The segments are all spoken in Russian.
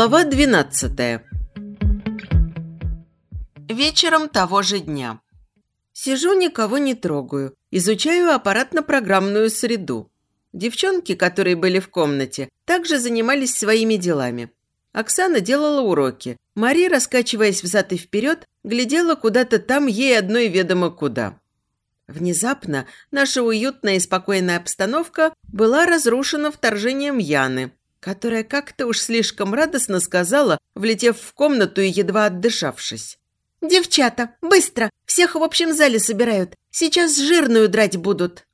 Глава 12 Вечером того же дня. Сижу, никого не трогаю. Изучаю аппаратно-программную среду. Девчонки, которые были в комнате, также занимались своими делами. Оксана делала уроки. Мария, раскачиваясь взад и вперед, глядела куда-то там, ей одной ведомо куда. Внезапно наша уютная и спокойная обстановка была разрушена вторжением Яны, которая как-то уж слишком радостно сказала, влетев в комнату и едва отдышавшись. «Девчата, быстро! Всех в общем зале собирают. Сейчас жирную драть будут».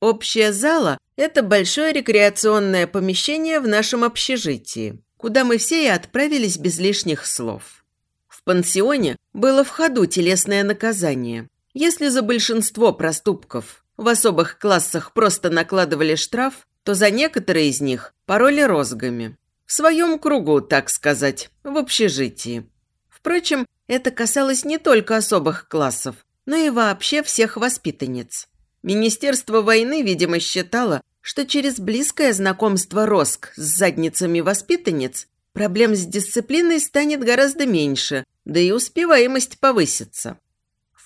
Общая зала – это большое рекреационное помещение в нашем общежитии, куда мы все и отправились без лишних слов. В пансионе было в ходу телесное наказание. Если за большинство проступков в особых классах просто накладывали штраф, то за некоторые из них пароли розгами. В своем кругу, так сказать, в общежитии. Впрочем, это касалось не только особых классов, но и вообще всех воспитанниц. Министерство войны, видимо, считало, что через близкое знакомство Роск с задницами воспитанниц проблем с дисциплиной станет гораздо меньше, да и успеваемость повысится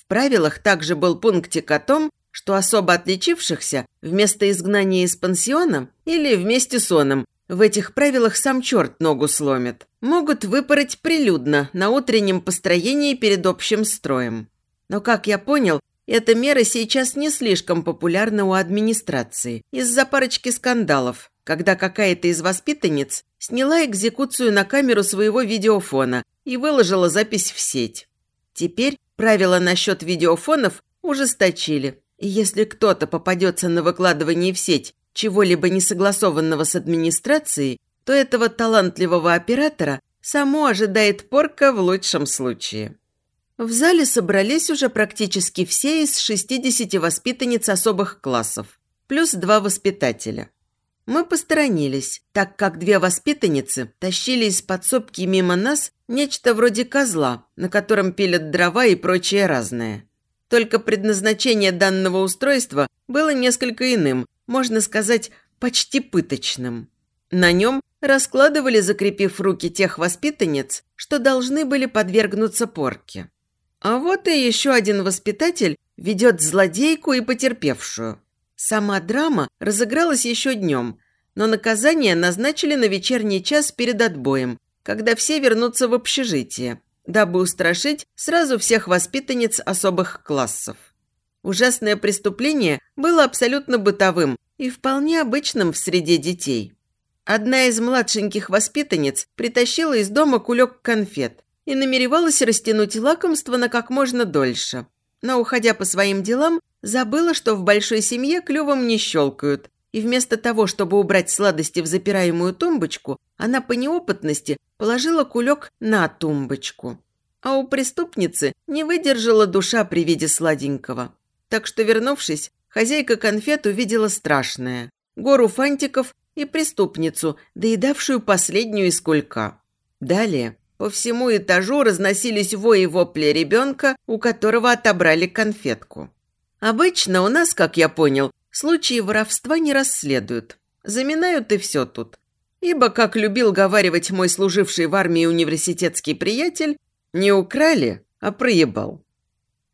правилах также был пунктик о том, что особо отличившихся вместо изгнания из пансиона или вместе с оном в этих правилах сам черт ногу сломит, могут выпороть прилюдно на утреннем построении перед общим строем. Но, как я понял, эта мера сейчас не слишком популярна у администрации из-за парочки скандалов, когда какая-то из воспитанниц сняла экзекуцию на камеру своего видеофона и выложила запись в сеть. Теперь Правила насчет видеофонов ужесточили. Если кто-то попадется на выкладывании в сеть чего-либо несогласованного с администрацией, то этого талантливого оператора само ожидает порка в лучшем случае. В зале собрались уже практически все из 60 воспитанниц особых классов, плюс два воспитателя. Мы посторонились, так как две воспитанницы тащили из подсобки мимо нас нечто вроде козла, на котором пилят дрова и прочее разное. Только предназначение данного устройства было несколько иным, можно сказать, почти пыточным. На нем раскладывали, закрепив руки тех воспитанниц, что должны были подвергнуться порке. А вот и еще один воспитатель ведет злодейку и потерпевшую. Сама драма разыгралась еще днем, но наказание назначили на вечерний час перед отбоем, когда все вернутся в общежитие, дабы устрашить сразу всех воспитанниц особых классов. Ужасное преступление было абсолютно бытовым и вполне обычным в среде детей. Одна из младшеньких воспитанниц притащила из дома кулек конфет и намеревалась растянуть лакомство на как можно дольше. Но, уходя по своим делам, Забыла, что в большой семье клювом не щелкают, и вместо того, чтобы убрать сладости в запираемую тумбочку, она по неопытности положила кулек на тумбочку. А у преступницы не выдержала душа при виде сладенького. Так что, вернувшись, хозяйка конфет увидела страшное. Гору фантиков и преступницу, доедавшую последнюю из кулька. Далее по всему этажу разносились вои вопли ребенка, у которого отобрали конфетку. Обычно у нас, как я понял, случаи воровства не расследуют. Заминают и все тут. Ибо, как любил говаривать мой служивший в армии университетский приятель, не украли, а проебал.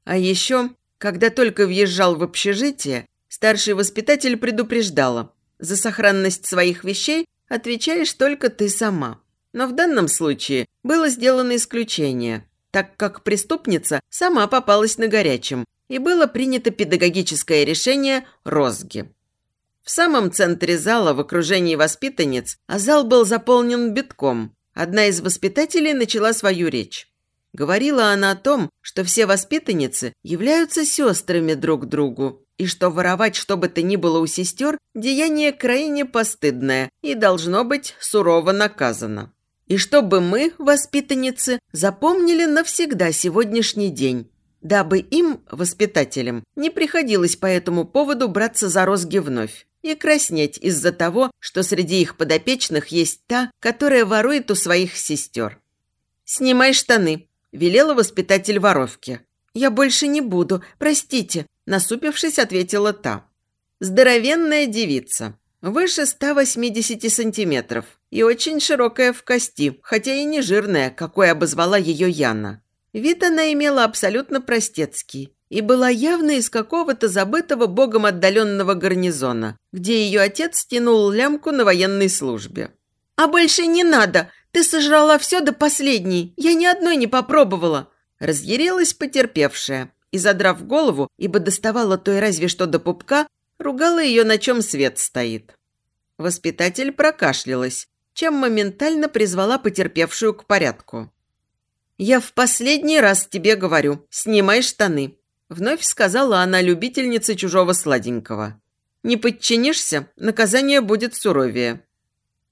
А еще, когда только въезжал в общежитие, старший воспитатель предупреждала, за сохранность своих вещей отвечаешь только ты сама. Но в данном случае было сделано исключение, так как преступница сама попалась на горячем, и было принято педагогическое решение розги. В самом центре зала, в окружении воспитанниц, а зал был заполнен битком. Одна из воспитателей начала свою речь. Говорила она о том, что все воспитанницы являются сестрами друг другу, и что воровать что бы то ни было у сестер – деяние крайне постыдное и должно быть сурово наказано. И чтобы мы, воспитанницы, запомнили навсегда сегодняшний день, дабы им, воспитателям, не приходилось по этому поводу браться за розги вновь и краснеть из-за того, что среди их подопечных есть та, которая ворует у своих сестер. «Снимай штаны», – велела воспитатель воровки. «Я больше не буду, простите», – насупившись, ответила та. Здоровенная девица. выше 180 сантиметров и очень широкая в кости, хотя и не жирная, какой обозвала ее Яна. Вид она имела абсолютно простецкий и была явно из какого-то забытого богом отдаленного гарнизона, где ее отец тянул лямку на военной службе. «А больше не надо! Ты сожрала все до последней! Я ни одной не попробовала!» Разъярилась потерпевшая и, задрав голову, ибо доставала той разве что до пупка, ругала ее, на чем свет стоит. Воспитатель прокашлялась, чем моментально призвала потерпевшую к порядку. «Я в последний раз тебе говорю, снимай штаны», вновь сказала она любительнице чужого сладенького. «Не подчинишься, наказание будет суровее».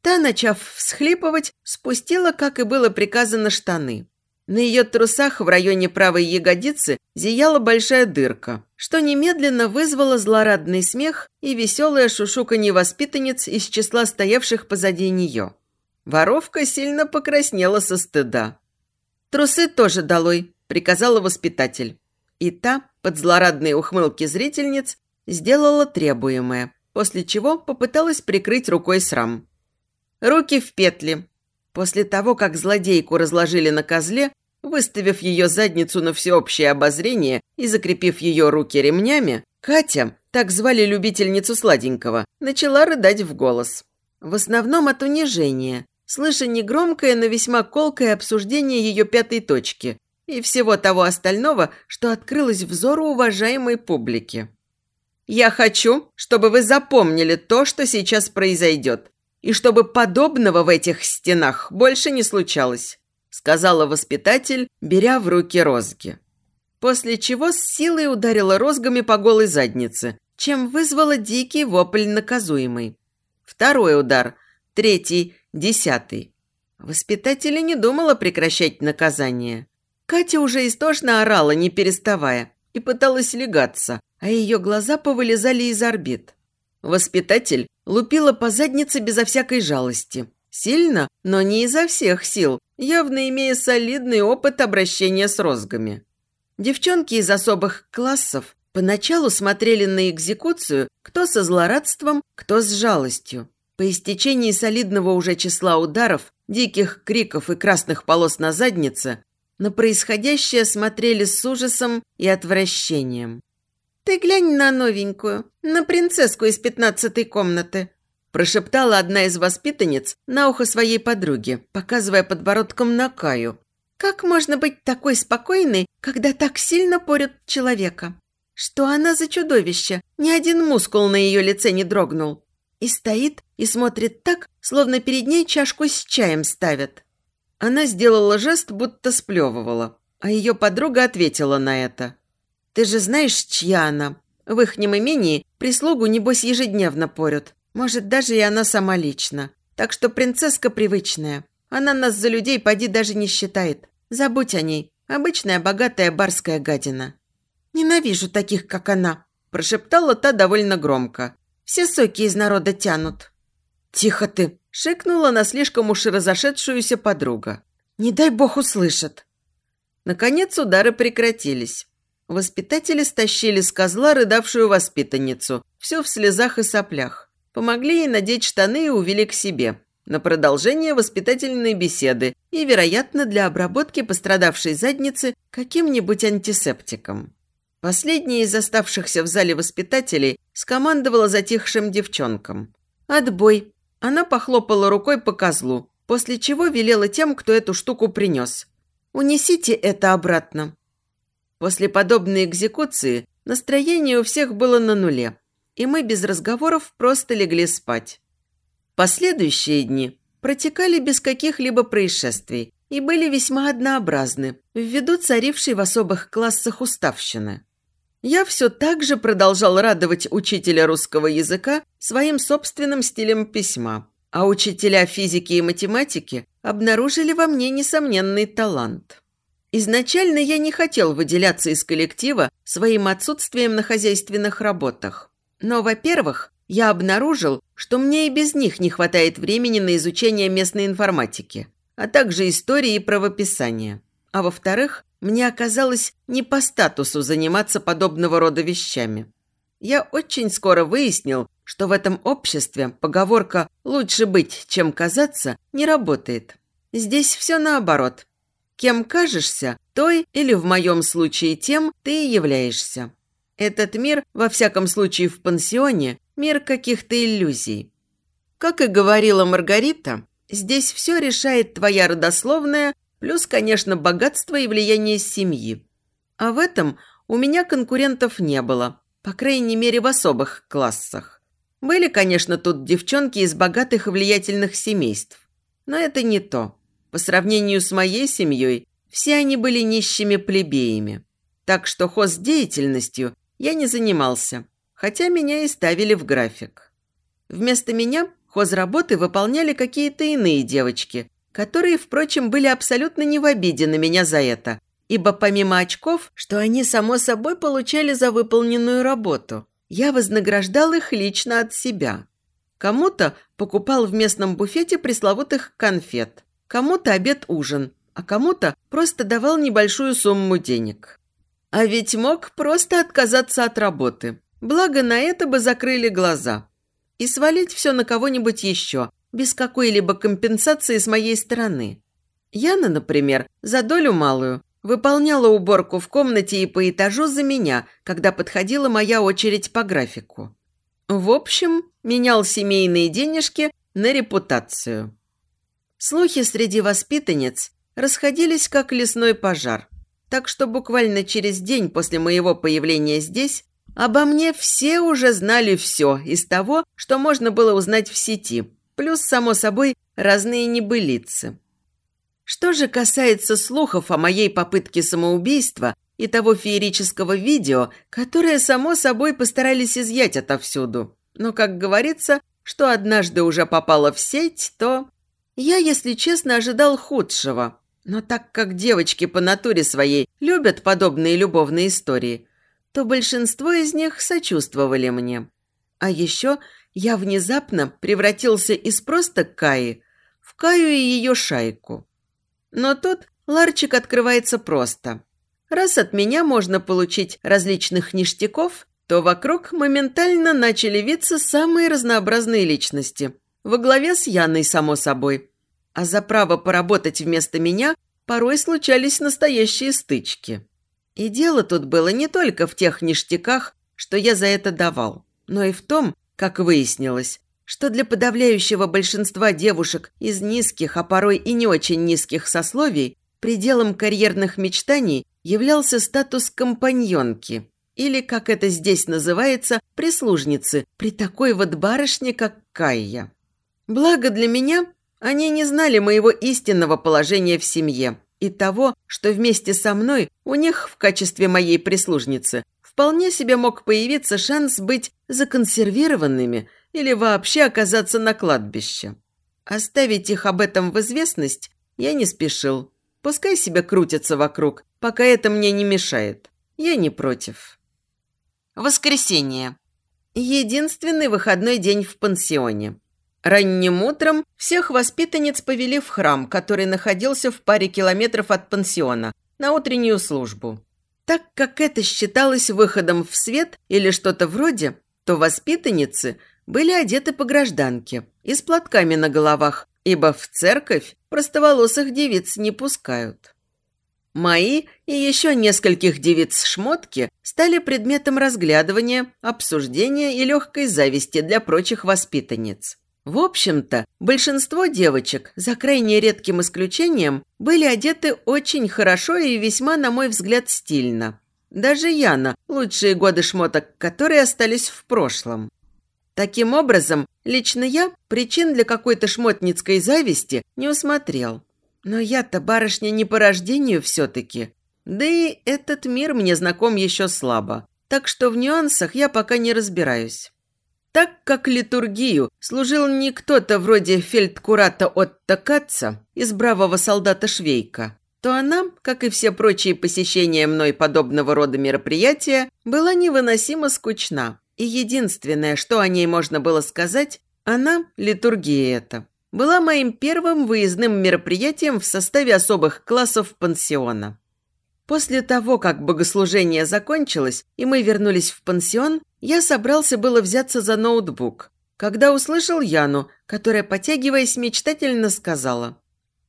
Та, начав всхлипывать, спустила, как и было приказано, штаны. На ее трусах в районе правой ягодицы зияла большая дырка, что немедленно вызвало злорадный смех и веселое шушуканье воспитанниц из числа стоявших позади нее. Воровка сильно покраснела со стыда. «Трусы тоже долой», – приказала воспитатель. И та, под злорадные ухмылки зрительниц, сделала требуемое, после чего попыталась прикрыть рукой срам. «Руки в петли», После того, как злодейку разложили на козле, выставив ее задницу на всеобщее обозрение и закрепив ее руки ремнями, Катя, так звали любительницу сладенького, начала рыдать в голос. В основном от унижения, слыша негромкое, но весьма колкое обсуждение ее пятой точки и всего того остального, что открылось взору уважаемой публики. «Я хочу, чтобы вы запомнили то, что сейчас произойдет и чтобы подобного в этих стенах больше не случалось», сказала воспитатель, беря в руки розги. После чего с силой ударила розгами по голой заднице, чем вызвала дикий вопль наказуемый. Второй удар, третий, десятый. Воспитатель не думала прекращать наказание. Катя уже истошно орала, не переставая, и пыталась легаться, а ее глаза повылезали из орбит. Воспитатель лупила по заднице безо всякой жалости. Сильно, но не изо всех сил, явно имея солидный опыт обращения с розгами. Девчонки из особых классов поначалу смотрели на экзекуцию кто со злорадством, кто с жалостью. По истечении солидного уже числа ударов, диких криков и красных полос на заднице, на происходящее смотрели с ужасом и отвращением. «Ты глянь на новенькую, на принцесску из пятнадцатой комнаты», прошептала одна из воспитанниц на ухо своей подруги, показывая подбородком на Каю. «Как можно быть такой спокойной, когда так сильно порют человека? Что она за чудовище? Ни один мускул на ее лице не дрогнул. И стоит, и смотрит так, словно перед ней чашку с чаем ставят». Она сделала жест, будто сплевывала, а ее подруга ответила на это – ты же знаешь, чья она? В ихнем имении прислугу, небось, ежедневно порют. Может, даже и она сама лично. Так что принцесска привычная. Она нас за людей поди даже не считает. Забудь о ней. Обычная богатая барская гадина. Ненавижу таких, как она, прошептала та довольно громко. Все соки из народа тянут. Тихо ты, шикнула на слишком уж разошедшуюся подруга. Не дай бог услышат. Наконец удары прекратились. Воспитатели стащили с козла рыдавшую воспитанницу, все в слезах и соплях. Помогли ей надеть штаны и увели к себе. На продолжение воспитательной беседы и, вероятно, для обработки пострадавшей задницы каким-нибудь антисептиком. Последняя из оставшихся в зале воспитателей скомандовала затихшим девчонкам. «Отбой!» Она похлопала рукой по козлу, после чего велела тем, кто эту штуку принес. «Унесите это обратно. После подобной экзекуции настроение у всех было на нуле, и мы без разговоров просто легли спать. Последующие дни протекали без каких-либо происшествий и были весьма однообразны ввиду царившей в особых классах уставщины. Я все так же продолжал радовать учителя русского языка своим собственным стилем письма, а учителя физики и математики обнаружили во мне несомненный талант. Изначально я не хотел выделяться из коллектива своим отсутствием на хозяйственных работах. Но, во-первых, я обнаружил, что мне и без них не хватает времени на изучение местной информатики, а также истории и правописания. А во-вторых, мне оказалось не по статусу заниматься подобного рода вещами. Я очень скоро выяснил, что в этом обществе поговорка «лучше быть, чем казаться» не работает. Здесь все наоборот. Кем кажешься, той, или в моем случае тем, ты и являешься. Этот мир, во всяком случае в пансионе, мир каких-то иллюзий. Как и говорила Маргарита, здесь все решает твоя родословная, плюс, конечно, богатство и влияние семьи. А в этом у меня конкурентов не было, по крайней мере в особых классах. Были, конечно, тут девчонки из богатых и влиятельных семейств. Но это не то. По сравнению с моей семьей, все они были нищими плебеями. Так что хоздеятельностью я не занимался, хотя меня и ставили в график. Вместо меня хозработы выполняли какие-то иные девочки, которые, впрочем, были абсолютно не в обиде на меня за это, ибо помимо очков, что они, само собой, получали за выполненную работу, я вознаграждал их лично от себя. Кому-то покупал в местном буфете пресловутых конфет, кому-то обед-ужин, а кому-то просто давал небольшую сумму денег. А ведь мог просто отказаться от работы. Благо, на это бы закрыли глаза. И свалить все на кого-нибудь еще, без какой-либо компенсации с моей стороны. Яна, например, за долю малую, выполняла уборку в комнате и по этажу за меня, когда подходила моя очередь по графику. В общем, менял семейные денежки на репутацию. Слухи среди воспитанниц расходились как лесной пожар. Так что буквально через день после моего появления здесь обо мне все уже знали все из того, что можно было узнать в сети, плюс, само собой, разные небылицы. Что же касается слухов о моей попытке самоубийства и того феерического видео, которое, само собой, постарались изъять отовсюду. Но, как говорится, что однажды уже попало в сеть, то... Я, если честно, ожидал худшего. Но так как девочки по натуре своей любят подобные любовные истории, то большинство из них сочувствовали мне. А еще я внезапно превратился из просто Каи в Каю и ее шайку. Но тут ларчик открывается просто. Раз от меня можно получить различных ништяков, то вокруг моментально начали виться самые разнообразные личности. Во главе с Яной, само собой. А за право поработать вместо меня порой случались настоящие стычки. И дело тут было не только в тех ништяках, что я за это давал, но и в том, как выяснилось, что для подавляющего большинства девушек из низких, а порой и не очень низких сословий пределом карьерных мечтаний являлся статус компаньонки или, как это здесь называется, прислужницы при такой вот барышне, как Кайя. Благо для меня они не знали моего истинного положения в семье и того, что вместе со мной у них в качестве моей прислужницы вполне себе мог появиться шанс быть законсервированными или вообще оказаться на кладбище. Оставить их об этом в известность я не спешил. Пускай себя крутятся вокруг, пока это мне не мешает. Я не против. Воскресенье. Единственный выходной день в пансионе. Ранним утром всех воспитанниц повели в храм, который находился в паре километров от пансиона, на утреннюю службу. Так как это считалось выходом в свет или что-то вроде, то воспитанницы были одеты по гражданке и с платками на головах, ибо в церковь простоволосых девиц не пускают. Мои и еще нескольких девиц шмотки стали предметом разглядывания, обсуждения и легкой зависти для прочих воспитанниц. В общем-то, большинство девочек, за крайне редким исключением, были одеты очень хорошо и весьма, на мой взгляд, стильно. Даже Яна, лучшие годы шмоток которые остались в прошлом. Таким образом, лично я причин для какой-то шмотницкой зависти не усмотрел. Но я-то барышня не по рождению все-таки. Да и этот мир мне знаком еще слабо. Так что в нюансах я пока не разбираюсь. Так как литургию служил не кто-то вроде фельдкурата Отто Катца из бравого солдата Швейка, то она, как и все прочие посещения мной подобного рода мероприятия, была невыносимо скучна. И единственное, что о ней можно было сказать, она, литургия эта, была моим первым выездным мероприятием в составе особых классов пансиона. После того, как богослужение закончилось, и мы вернулись в пансион, я собрался было взяться за ноутбук, когда услышал Яну, которая, потягиваясь, мечтательно сказала.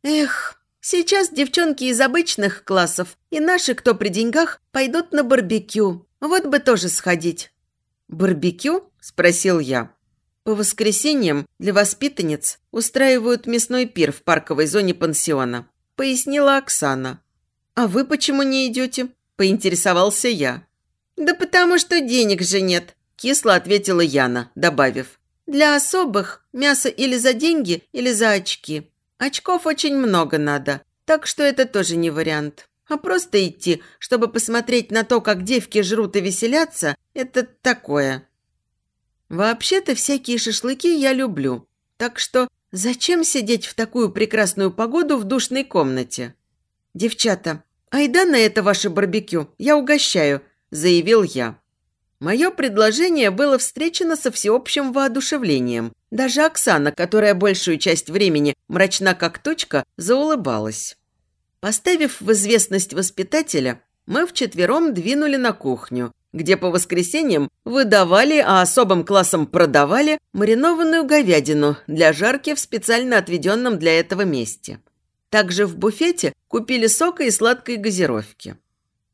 «Эх, сейчас девчонки из обычных классов и наши, кто при деньгах, пойдут на барбекю. Вот бы тоже сходить». «Барбекю?» – спросил я. По воскресеньям для воспитанниц устраивают мясной пир в парковой зоне пансиона, пояснила Оксана. «А вы почему не идете?» – поинтересовался я. «Да потому что денег же нет», – кисло ответила Яна, добавив. «Для особых мясо или за деньги, или за очки. Очков очень много надо, так что это тоже не вариант. А просто идти, чтобы посмотреть на то, как девки жрут и веселятся, это такое». Вообще-то всякие шашлыки я люблю, так что зачем сидеть в такую прекрасную погоду в душной комнате? «Девчата, айда на это ваше барбекю, я угощаю», – заявил я. Мое предложение было встречено со всеобщим воодушевлением. Даже Оксана, которая большую часть времени мрачна как точка, заулыбалась. Поставив в известность воспитателя, мы вчетвером двинули на кухню, где по воскресеньям выдавали, а особым классом продавали маринованную говядину для жарки в специально отведенном для этого месте. Также в буфете купили сока и сладкой газировки.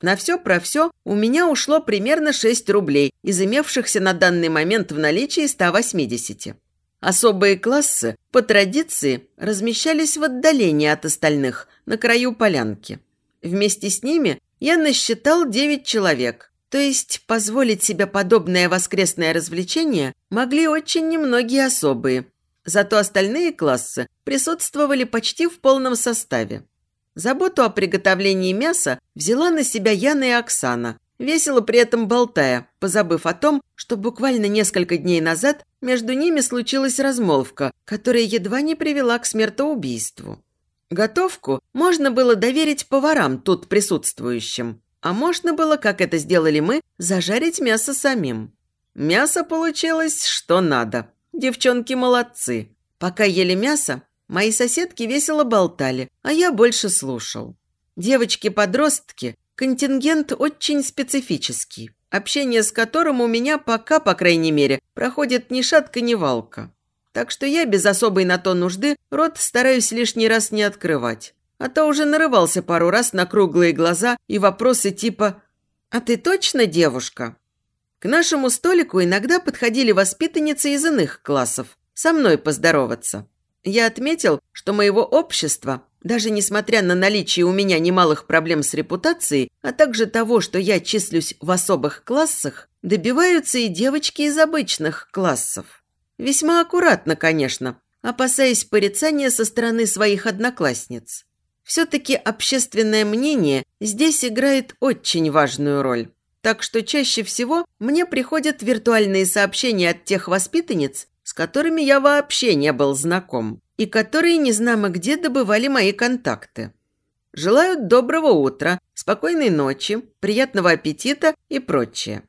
На все про все у меня ушло примерно 6 рублей из имевшихся на данный момент в наличии 180. Особые классы, по традиции, размещались в отдалении от остальных, на краю полянки. Вместе с ними я насчитал 9 человек, то есть позволить себе подобное воскресное развлечение могли очень немногие особые, Зато остальные классы присутствовали почти в полном составе. Заботу о приготовлении мяса взяла на себя Яна и Оксана, весело при этом болтая, позабыв о том, что буквально несколько дней назад между ними случилась размолвка, которая едва не привела к смертоубийству. Готовку можно было доверить поварам тут присутствующим, а можно было, как это сделали мы, зажарить мясо самим. Мясо получилось что надо. Девчонки молодцы. Пока ели мясо, мои соседки весело болтали, а я больше слушал. Девочки-подростки – контингент очень специфический, общение с которым у меня пока, по крайней мере, проходит ни шатка, ни валка. Так что я без особой на то нужды рот стараюсь лишний раз не открывать. А то уже нарывался пару раз на круглые глаза и вопросы типа «А ты точно девушка?» К нашему столику иногда подходили воспитанницы из иных классов, со мной поздороваться. Я отметил, что моего общества, даже несмотря на наличие у меня немалых проблем с репутацией, а также того, что я числюсь в особых классах, добиваются и девочки из обычных классов. Весьма аккуратно, конечно, опасаясь порицания со стороны своих одноклассниц. Все-таки общественное мнение здесь играет очень важную роль. Так что чаще всего мне приходят виртуальные сообщения от тех воспитанниц, с которыми я вообще не был знаком, и которые незнамо где добывали мои контакты. Желают доброго утра, спокойной ночи, приятного аппетита и прочее.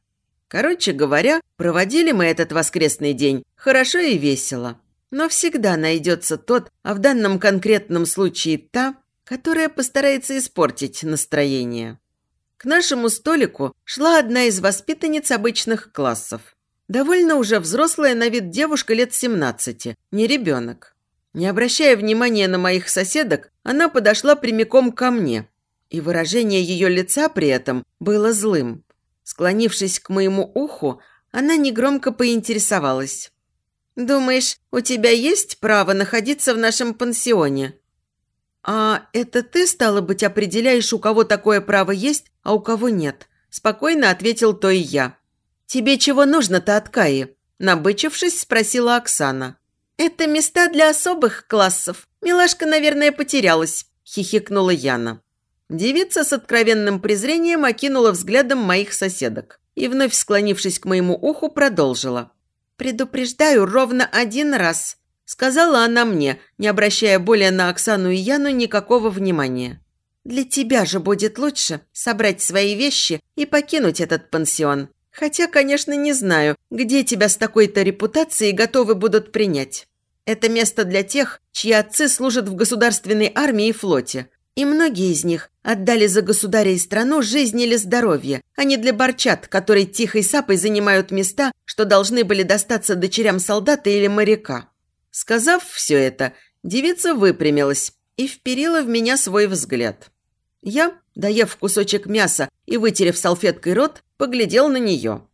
Короче говоря, проводили мы этот воскресный день хорошо и весело. Но всегда найдется тот, а в данном конкретном случае та, которая постарается испортить настроение. К нашему столику шла одна из воспитанниц обычных классов. Довольно уже взрослая на вид девушка лет 17, не ребенок. Не обращая внимания на моих соседок, она подошла прямиком ко мне. И выражение ее лица при этом было злым. Склонившись к моему уху, она негромко поинтересовалась. «Думаешь, у тебя есть право находиться в нашем пансионе?» «А это ты, стало быть, определяешь, у кого такое право есть, а у кого нет?» Спокойно ответил то и я. «Тебе чего нужно-то от Каи?» Набычившись, спросила Оксана. «Это места для особых классов. Милашка, наверное, потерялась», – хихикнула Яна. Девица с откровенным презрением окинула взглядом моих соседок и, вновь склонившись к моему уху, продолжила. «Предупреждаю ровно один раз. Сказала она мне, не обращая более на Оксану и Яну никакого внимания. «Для тебя же будет лучше собрать свои вещи и покинуть этот пансион. Хотя, конечно, не знаю, где тебя с такой-то репутацией готовы будут принять. Это место для тех, чьи отцы служат в государственной армии и флоте. И многие из них отдали за государя и страну жизнь или здоровье, а не для борчат, которые тихой сапой занимают места, что должны были достаться дочерям солдата или моряка. Сказав все это, девица выпрямилась и вперила в меня свой взгляд. Я, доев кусочек мяса и вытерев салфеткой рот, поглядел на нее.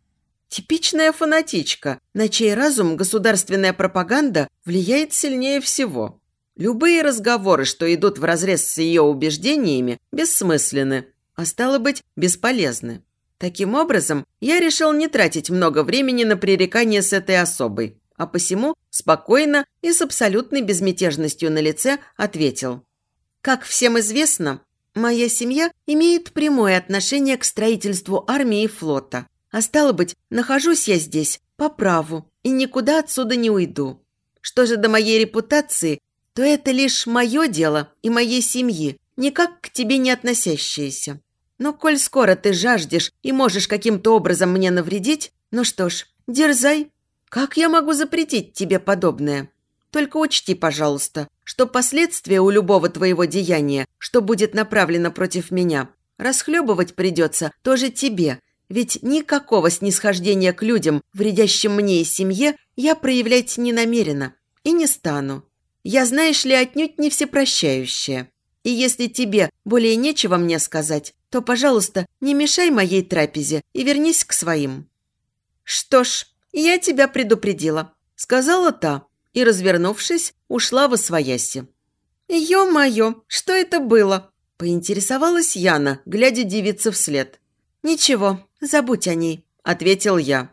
Типичная фанатичка, на чей разум государственная пропаганда влияет сильнее всего. Любые разговоры, что идут вразрез с ее убеждениями, бессмысленны, а стало быть, бесполезны. Таким образом, я решил не тратить много времени на пререкание с этой особой, а посему спокойно и с абсолютной безмятежностью на лице ответил. Как всем известно, моя семья имеет прямое отношение к строительству армии и флота, а стало быть, нахожусь я здесь по праву и никуда отсюда не уйду. Что же до моей репутации, то это лишь мое дело и моей семьи, никак к тебе не относящееся. Но коль скоро ты жаждешь и можешь каким-то образом мне навредить, ну что ж, дерзай. Как я могу запретить тебе подобное? Только учти, пожалуйста, что последствия у любого твоего деяния, что будет направлено против меня, расхлебывать придется тоже тебе, ведь никакого снисхождения к людям, вредящим мне и семье, я проявлять не намерена и не стану. Я, знаешь ли, отнюдь не всепрощающая. И если тебе более нечего мне сказать, то, пожалуйста, не мешай моей трапезе и вернись к своим». «Что ж, я тебя предупредила», – сказала та, и, развернувшись, ушла во свояси. «Ё-моё, что это было?» – поинтересовалась Яна, глядя девице вслед. «Ничего, забудь о ней», – ответил я.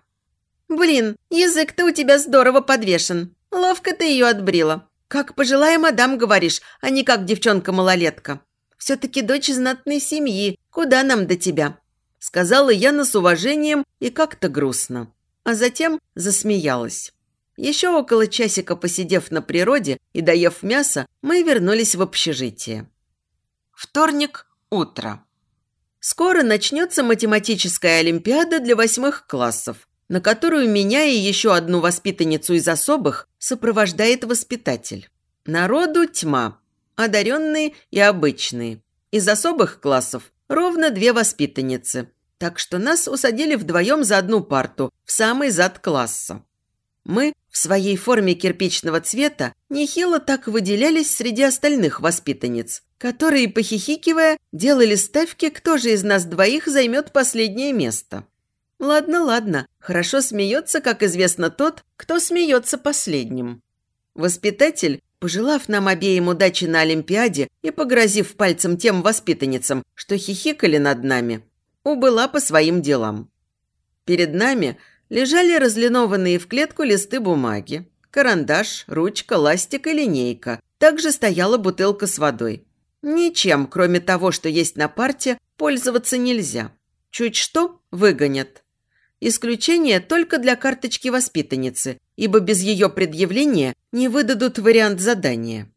«Блин, язык-то у тебя здорово подвешен. Ловко ты ее отбрила. Как пожилая мадам говоришь, а не как девчонка-малолетка. Все-таки дочь знатной семьи. Куда нам до тебя?» Сказала Яна с уважением и как-то грустно. А затем засмеялась. Еще около часика посидев на природе и доев мясо, мы вернулись в общежитие. Вторник, утро. Скоро начнется математическая олимпиада для восьмых классов, на которую меня и еще одну воспитанницу из особых сопровождает воспитатель. Народу тьма, одаренные и обычные. Из особых классов ровно две воспитанницы, так что нас усадили вдвоем за одну парту в самый зад класса. Мы в своей форме кирпичного цвета нехило так выделялись среди остальных воспитанниц, которые, похихикивая, делали ставки, кто же из нас двоих займет последнее место. Ладно, ладно, хорошо смеется, как известно, тот, кто смеется последним. Воспитатель, пожелав нам обеим удачи на Олимпиаде и погрозив пальцем тем воспитанницам, что хихикали над нами, убыла по своим делам. Перед нами лежали разлинованные в клетку листы бумаги, карандаш, ручка, ластик и линейка. Также стояла бутылка с водой. Ничем, кроме того, что есть на парте, пользоваться нельзя. Чуть что – выгонят. Исключение только для карточки воспитанницы, ибо без ее предъявления не выдадут вариант задания.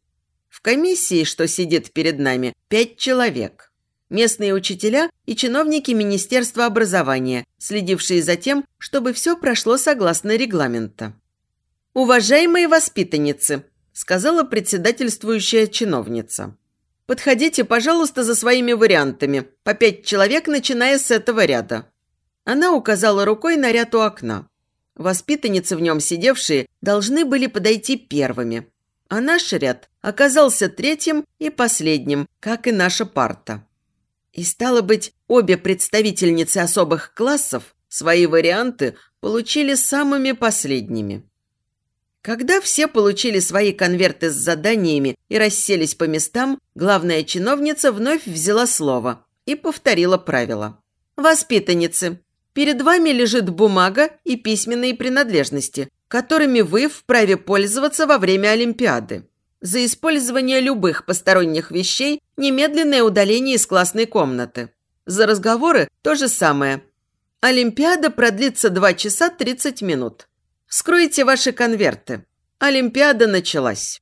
В комиссии, что сидит перед нами, пять человек. Местные учителя и чиновники Министерства образования, следившие за тем, чтобы все прошло согласно регламента. «Уважаемые воспитанницы», – сказала председательствующая чиновница – Подходите, пожалуйста, за своими вариантами. По пять человек, начиная с этого ряда». Она указала рукой на ряд у окна. Воспитанницы в нем сидевшие должны были подойти первыми. А наш ряд оказался третьим и последним, как и наша парта. И стало быть, обе представительницы особых классов свои варианты получили самыми последними. Когда все получили свои конверты с заданиями и расселись по местам, главная чиновница вновь взяла слово и повторила правила. «Воспитанницы, перед вами лежит бумага и письменные принадлежности, которыми вы вправе пользоваться во время Олимпиады. За использование любых посторонних вещей немедленное удаление из классной комнаты. За разговоры то же самое. Олимпиада продлится 2 часа 30 минут. Вскройте ваши конверты. Олимпиада началась.